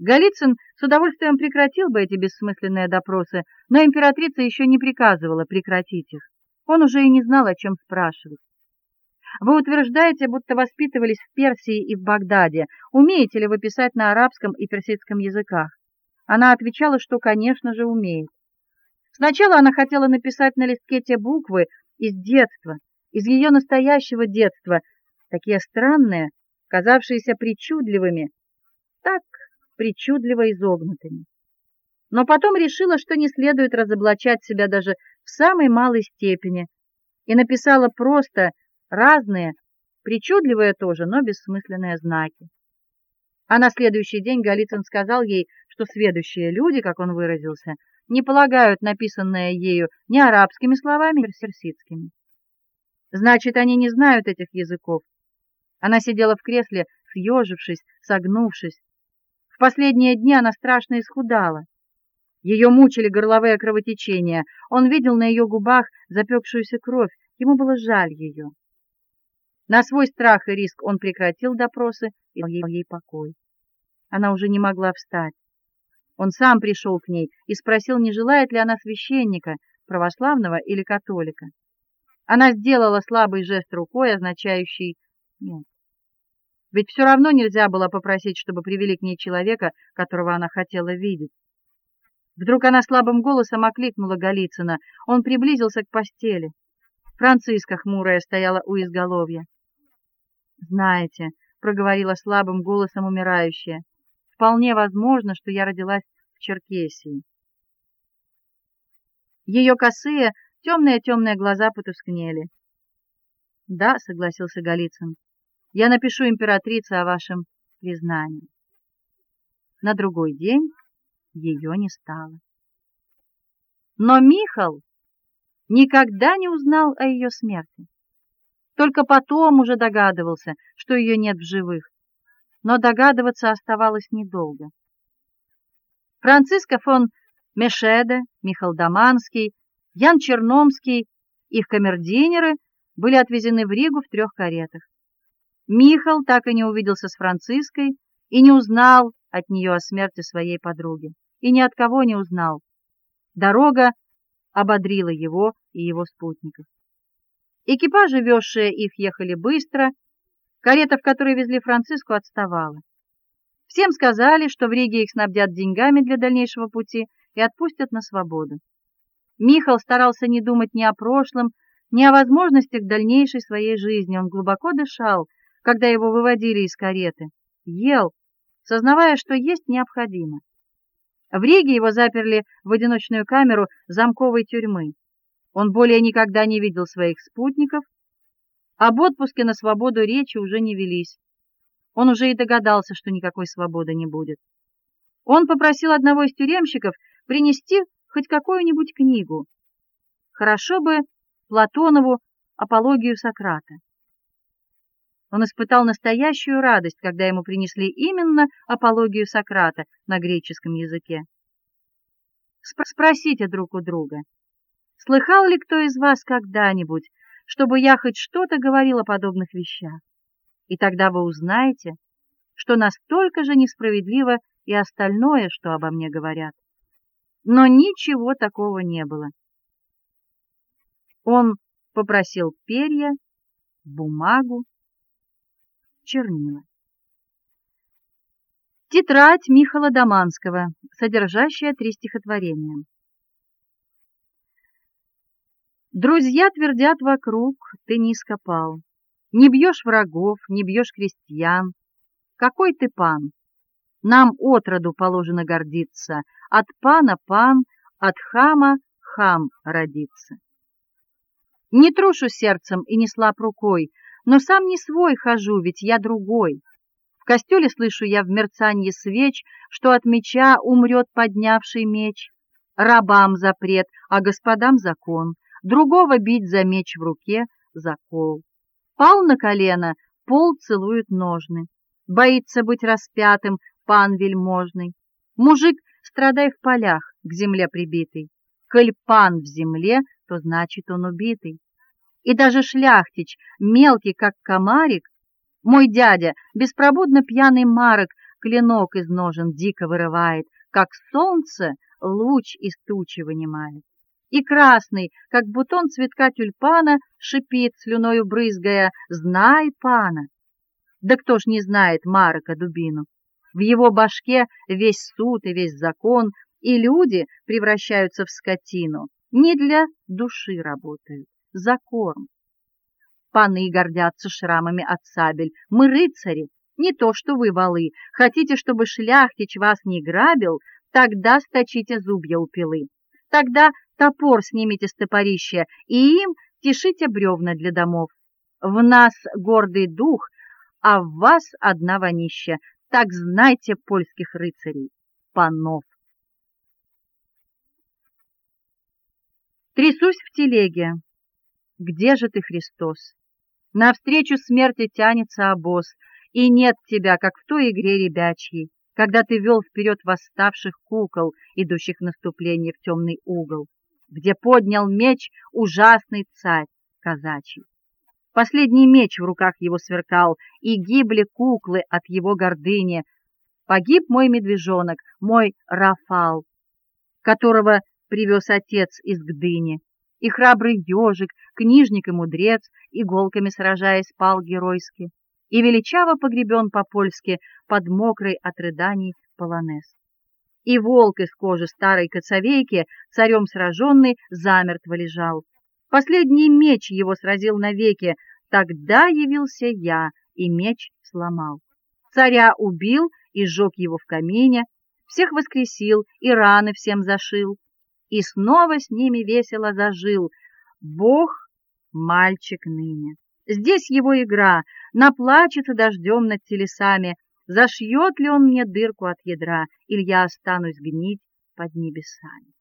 Голицын с удовольствием прекратил бы эти бессмысленные допросы, но императрица еще не приказывала прекратить их. Он уже и не знал, о чем спрашивать. Вы утверждаете, будто воспитывались в Персии и в Багдаде. Умеете ли вы писать на арабском и персидском языках? Она отвечала, что, конечно же, умеет. Сначала она хотела написать на листке те буквы из детства, из ее настоящего детства, такие странные, казавшиеся причудливыми, так причудливо изогнутыми. Но потом решила, что не следует разоблачать себя даже в самой малой степени, и написала просто разные, причудливые тоже, но бессмысленные знаки. А на следующий день Голицын сказал ей, что сведущие люди, как он выразился, не полагают написанное ею ни арабскими словами, ни персидскими. Значит, они не знают этих языков. Она сидела в кресле, съежившись, согнувшись. Последние дни она страшно исхудала. Ее мучили горловые кровотечения. Он видел на ее губах запекшуюся кровь. Ему было жаль ее. На свой страх и риск он прекратил допросы и дал ей покой. Она уже не могла встать. Он сам пришел к ней и спросил, не желает ли она священника, православного или католика. Она сделала слабый жест рукой, означающий нет. Ведь все равно нельзя было попросить, чтобы привели к ней человека, которого она хотела видеть. Вдруг она слабым голосом окликнула Голицына. Он приблизился к постели. Франциска хмурая стояла у изголовья. Знаете, проговорила слабым голосом умирающая. Вполне возможно, что я родилась в Черкесии. Ее косые, темные темные глаза потускнели. Да, согласился Голицын. Я напишу императрице о вашем признании. На другой день ее не стало. Но Михал никогда не узнал о ее смерти. Только потом уже догадывался, что ее нет в живых. Но догадываться оставалось недолго. Франциско фон Мешеде, Михаил Даманский, Ян Черномский, их камердинеры были отвезены в Ригу в трех каретах. Михаил так и не увиделся с Франциской и не узнал от нее о смерти своей подруги, и ни от кого не узнал. Дорога ободрила его и его спутников. Экипажи, везшие их, ехали быстро. Карета, в которой везли Франциску, отставала. Всем сказали, что в Риге их снабдят деньгами для дальнейшего пути и отпустят на свободу. Михаил старался не думать ни о прошлом, ни о возможностях дальнейшей своей жизни. Он глубоко дышал, когда его выводили из кареты. Ел, сознавая, что есть необходимо. В Риге его заперли в одиночную камеру замковой тюрьмы. Он более никогда не видел своих спутников, об отпуске на свободу речи уже не велись. Он уже и догадался, что никакой свободы не будет. Он попросил одного из тюремщиков принести хоть какую-нибудь книгу. Хорошо бы Платонову апологию Сократа. Он испытал настоящую радость, когда ему принесли именно апологию Сократа на греческом языке. Спросите друг у друга, Слыхал ли кто из вас когда-нибудь, чтобы я хоть что-то говорил о подобных вещах? И тогда вы узнаете, что настолько же несправедливо и остальное, что обо мне говорят. Но ничего такого не было. Он попросил перья, бумагу, чернила. Тетрадь Михаила Доманского, содержащая три стихотворения. Друзья твердят вокруг, ты низко пал. Не бьешь врагов, не бьешь крестьян. Какой ты пан? Нам отроду положено гордиться. От пана пан, от хама хам родится. Не трушу сердцем и не слаб рукой, но сам не свой хожу, ведь я другой. В костеле слышу я в мерцанье свеч, что от меча умрет поднявший меч. Рабам запрет, а господам закон другого бить за меч в руке, за кол. Пал на колено, пол целует ножны. Боится быть распятым пан вельможный. Мужик, страдай в полях, к земле прибитый. Коль пан в земле, то значит он убитый. И даже шляхтич, мелкий как комарик, мой дядя, беспробудно пьяный марок, клинок из ножен дико вырывает, как солнце луч из тучи вынимает. И красный, как бутон цветка тюльпана, шипит слюною брызгая: "Знай пана". Да кто ж не знает Марка Дубину? В его башке весь суд и весь закон, и люди превращаются в скотину. Не для души работают, за корм. Паны гордятся шрамами от сабель. Мы рыцари, не то что вы валы. Хотите, чтобы шляхтич вас не грабил, тогда сточите зубья у пилы. Тогда топор снимите с топорища и им тешите бревна для домов. В нас гордый дух, а в вас одна вонища. Так знайте польских рыцарей, панов. Трясусь в телеге. Где же ты, Христос? Навстречу смерти тянется обоз, и нет тебя, как в той игре ребячьей, когда ты вел вперед восставших кукол, идущих в наступление в темный угол, где поднял меч ужасный царь казачий. Последний меч в руках его сверкал, и гибли куклы от его гордыни. Погиб мой медвежонок, мой Рафал, которого привез отец из Гдыни. И храбрый ежик, книжник и мудрец, иголками сражаясь, пал геройски, и величаво погребен по-польски под мокрой от рыданий полонез. И волк из кожи старой коцовейки, царем сраженный, замертво лежал. Последний меч его сразил навеки, тогда явился я и меч сломал. Царя убил и сжег его в камине, всех воскресил и раны всем зашил, и снова с ними весело зажил. Бог мальчик ныне. Здесь его игра, наплачется дождем над телесами, зашьет ли он мне дырку от ядра, или я останусь гнить под небесами.